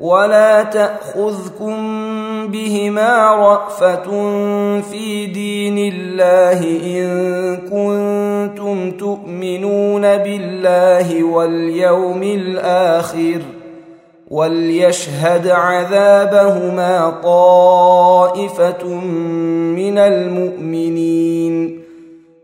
ولا تاخذكم بهما رافه في دين الله ان كنتم تؤمنون بالله واليوم الآخر وليشهد عذابهما طائفه من المؤمنين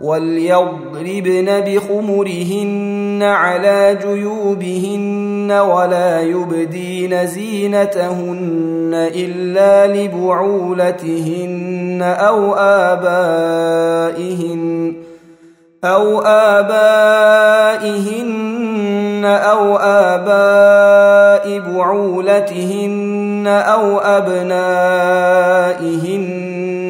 وليضربن بخمرهن على جيوبهن ولا يبدين زينتهن الا لبعولتهن أو ابائهن أو ابائهن أو اباء بعولتهن أو أبنائهن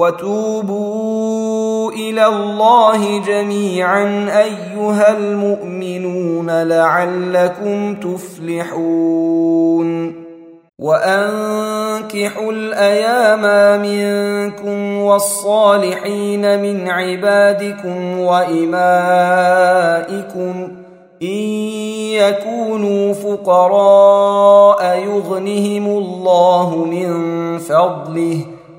وتوبوا إلى الله جميعا أيها المؤمنون لعلكم تفلحون. وأنكحوا الأيام منكم والصالحين من عبادكم وإمائكم. إن يكونوا فقراء يغنهم الله من فضله.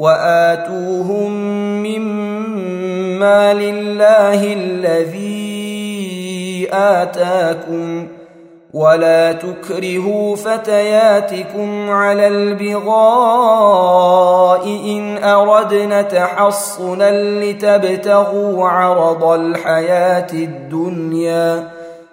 وآتوهم مما لله الذي آتاكم ولا تكرهوا فتياتكم على البغاء إن أردنا تحصنا لتبتغوا عرض الحياة الدنيا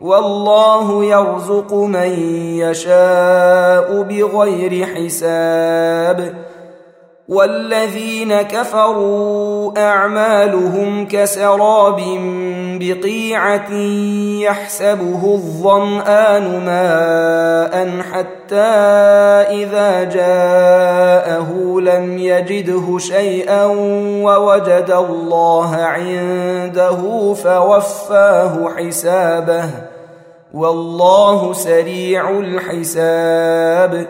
والله يرزق من يشاء بغير حساب. والذين كفروا أعمالهم كسراب بقيعة يحسبه الظمآن ماء حتى إذا جاءه لم يجده شيئا ووجد الله عنده فوفاه حسابه. والله سريع الحساب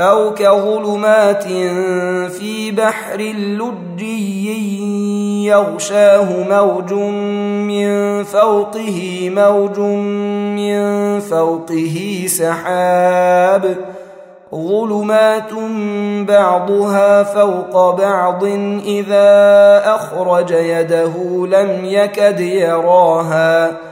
أو كظلمات في بحر لجي يغشاه موج من فوقه موج من فوقه سحاب. ظلمات بعضها فوق بعض إذا أخرج يده لم يكد يراها.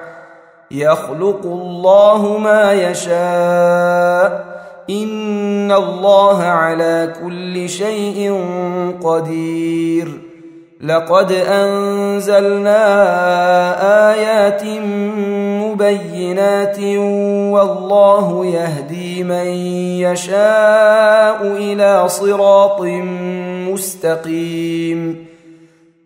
يخلق الله ما يشاء. إن الله على كل شيء قدير. لقد أنزلنا آيات مبينات والله يهدي من يشاء إلى صراط مستقيم.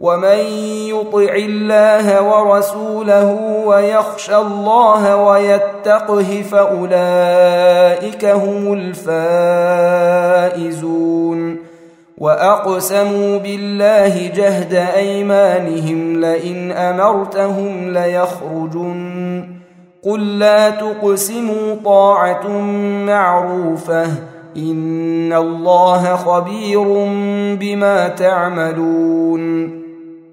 ومن يطع الله ورسوله ويخشى الله ويتقه فاولئك هم الفائزون واقسموا بالله جهد ايمانهم لئن امرتهم ليخرجن قل لا تقسموا طاعه معروفه ان الله خبير بما تعملون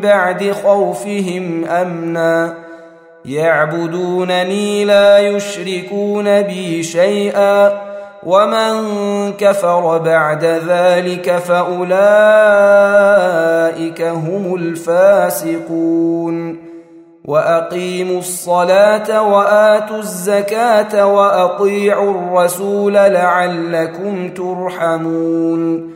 بعد خوفهم أمنا. يعبدونني لا يشركون بي شيئا. ومن كفر بعد ذلك فأولئك هم الفاسقون. وأقيموا الصلاة وآتوا الزكاة وأطيعوا الرسول لعلكم ترحمون.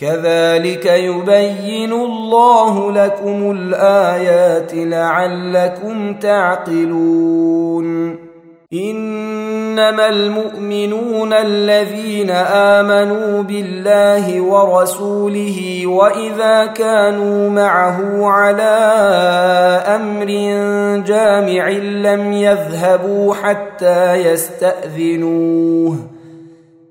كذلك يبين الله لكم الآيات لعلكم تعقلون. إنما المؤمنون الذين آمنوا بالله ورسوله وإذا كانوا معه على أمر جامع لم يذهبوا حتى يستأذنوه.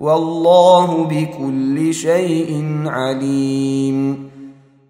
والله بكل شيء عليم.